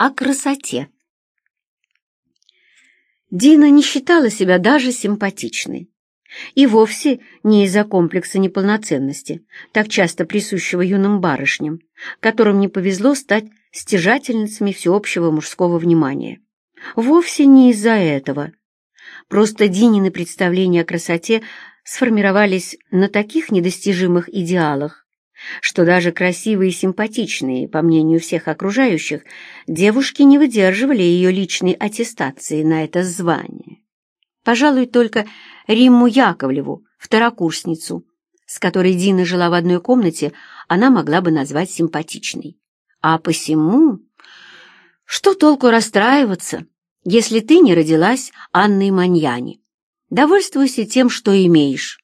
о красоте. Дина не считала себя даже симпатичной. И вовсе не из-за комплекса неполноценности, так часто присущего юным барышням, которым не повезло стать стяжательницами всеобщего мужского внимания. Вовсе не из-за этого. Просто Динины представления о красоте сформировались на таких недостижимых идеалах, что даже красивые и симпатичные, по мнению всех окружающих, девушки не выдерживали ее личной аттестации на это звание. Пожалуй, только Римму Яковлеву, второкурсницу, с которой Дина жила в одной комнате, она могла бы назвать симпатичной. А посему... Что толку расстраиваться, если ты не родилась Анной Маньяни? Довольствуйся тем, что имеешь.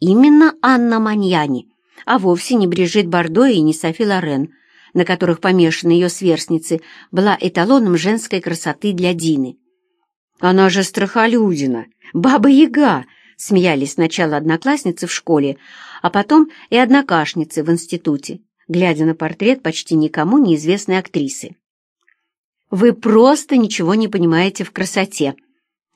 Именно Анна Маньяни, а вовсе не Брижит Бардо и не Софи Лорен, на которых помешаны ее сверстницы, была эталоном женской красоты для Дины. «Она же страхолюдина, баба-яга!» — смеялись сначала одноклассницы в школе, а потом и однокашницы в институте, глядя на портрет почти никому неизвестной актрисы. «Вы просто ничего не понимаете в красоте», —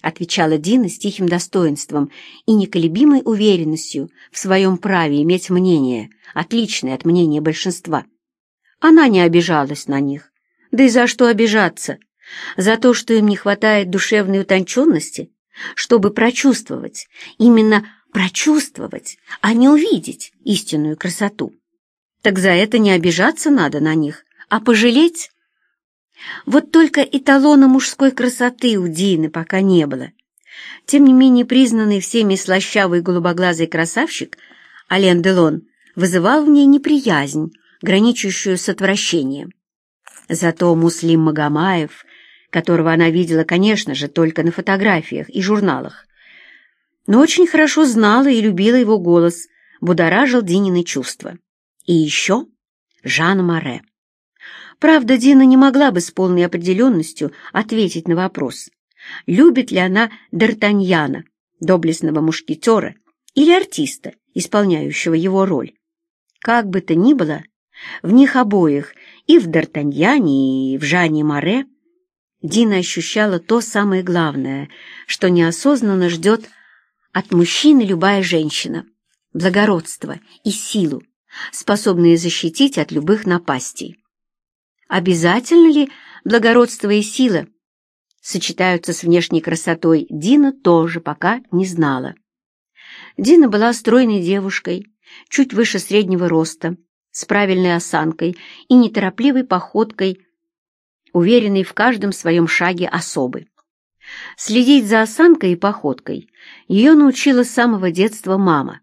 отвечала Дина с тихим достоинством и неколебимой уверенностью в своем праве иметь мнение, отличное от мнения большинства. Она не обижалась на них. Да и за что обижаться? За то, что им не хватает душевной утонченности, чтобы прочувствовать, именно прочувствовать, а не увидеть истинную красоту. Так за это не обижаться надо на них, а пожалеть. Вот только эталона мужской красоты у Дины пока не было. Тем не менее, признанный всеми слащавый голубоглазый красавчик Ален Делон вызывал в ней неприязнь, граничащую с отвращением. Зато Муслим Магомаев которого она видела, конечно же, только на фотографиях и журналах. Но очень хорошо знала и любила его голос, будоражил Динины чувства. И еще Жан Море. Правда, Дина не могла бы с полной определенностью ответить на вопрос, любит ли она Д'Артаньяна, доблестного мушкетера, или артиста, исполняющего его роль. Как бы то ни было, в них обоих, и в Д'Артаньяне, и в Жане Море, Дина ощущала то самое главное, что неосознанно ждет от мужчины любая женщина — благородство и силу, способные защитить от любых напастей. Обязательно ли благородство и сила сочетаются с внешней красотой, Дина тоже пока не знала. Дина была стройной девушкой, чуть выше среднего роста, с правильной осанкой и неторопливой походкой уверенный в каждом своем шаге особы. Следить за осанкой и походкой ее научила с самого детства мама,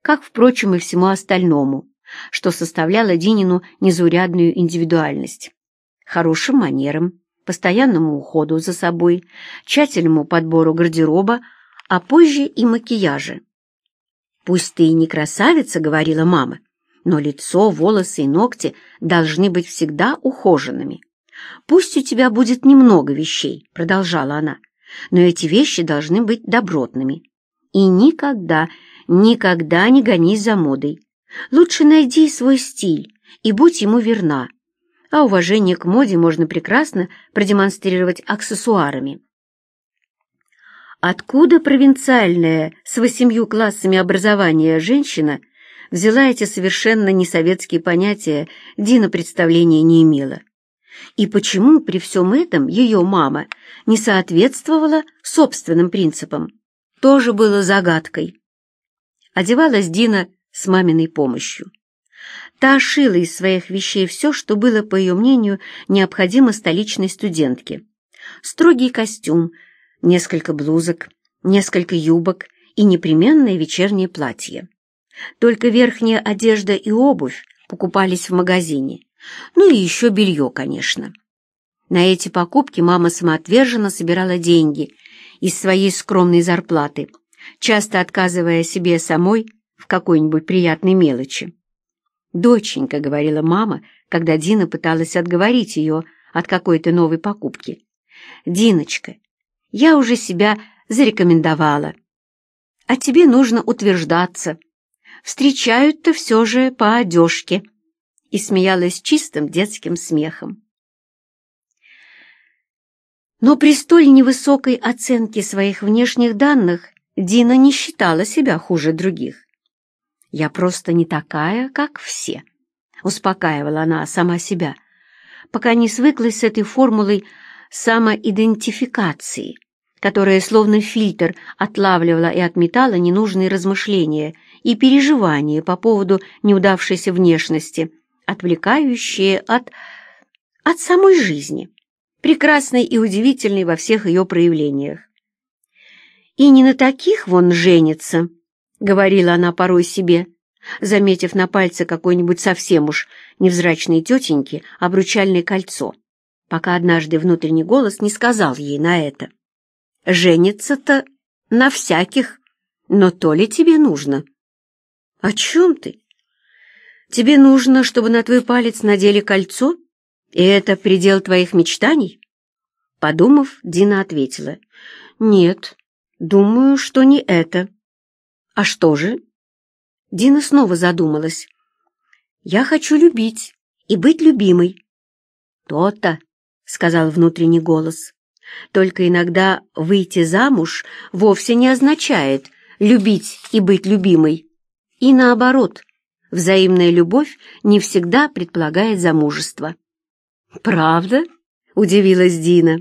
как, впрочем, и всему остальному, что составляло Динину незаурядную индивидуальность. Хорошим манерам, постоянному уходу за собой, тщательному подбору гардероба, а позже и макияжа. «Пусть ты и не красавица», — говорила мама, «но лицо, волосы и ногти должны быть всегда ухоженными». «Пусть у тебя будет немного вещей», — продолжала она, «но эти вещи должны быть добротными. И никогда, никогда не гонись за модой. Лучше найди свой стиль и будь ему верна. А уважение к моде можно прекрасно продемонстрировать аксессуарами». Откуда провинциальная с восемью классами образования женщина взяла эти совершенно несоветские понятия, Дина представления не имела. И почему при всем этом ее мама не соответствовала собственным принципам, тоже было загадкой. Одевалась Дина с маминой помощью. Та шила из своих вещей все, что было, по ее мнению, необходимо столичной студентке. Строгий костюм, несколько блузок, несколько юбок и непременное вечернее платье. Только верхняя одежда и обувь покупались в магазине, ну и еще белье, конечно. На эти покупки мама самоотверженно собирала деньги из своей скромной зарплаты, часто отказывая себе самой в какой-нибудь приятной мелочи. «Доченька», — говорила мама, когда Дина пыталась отговорить ее от какой-то новой покупки. «Диночка, я уже себя зарекомендовала. А тебе нужно утверждаться. Встречают-то все же по одежке» и смеялась чистым детским смехом. Но при столь невысокой оценке своих внешних данных Дина не считала себя хуже других. «Я просто не такая, как все», — успокаивала она сама себя, пока не свыклась с этой формулой самоидентификации, которая словно фильтр отлавливала и отметала ненужные размышления и переживания по поводу неудавшейся внешности, отвлекающие от... от самой жизни, прекрасной и удивительной во всех ее проявлениях. «И не на таких вон женится», — говорила она порой себе, заметив на пальце какой-нибудь совсем уж невзрачной тетеньки обручальное кольцо, пока однажды внутренний голос не сказал ей на это. «Жениться-то на всяких, но то ли тебе нужно?» «О чем ты? Тебе нужно, чтобы на твой палец надели кольцо, и это предел твоих мечтаний?» Подумав, Дина ответила, «Нет, думаю, что не это». «А что же?» Дина снова задумалась. «Я хочу любить и быть любимой». «То-то», — сказал внутренний голос. «Только иногда выйти замуж вовсе не означает любить и быть любимой. И наоборот, взаимная любовь не всегда предполагает замужество». «Правда?» — удивилась Дина.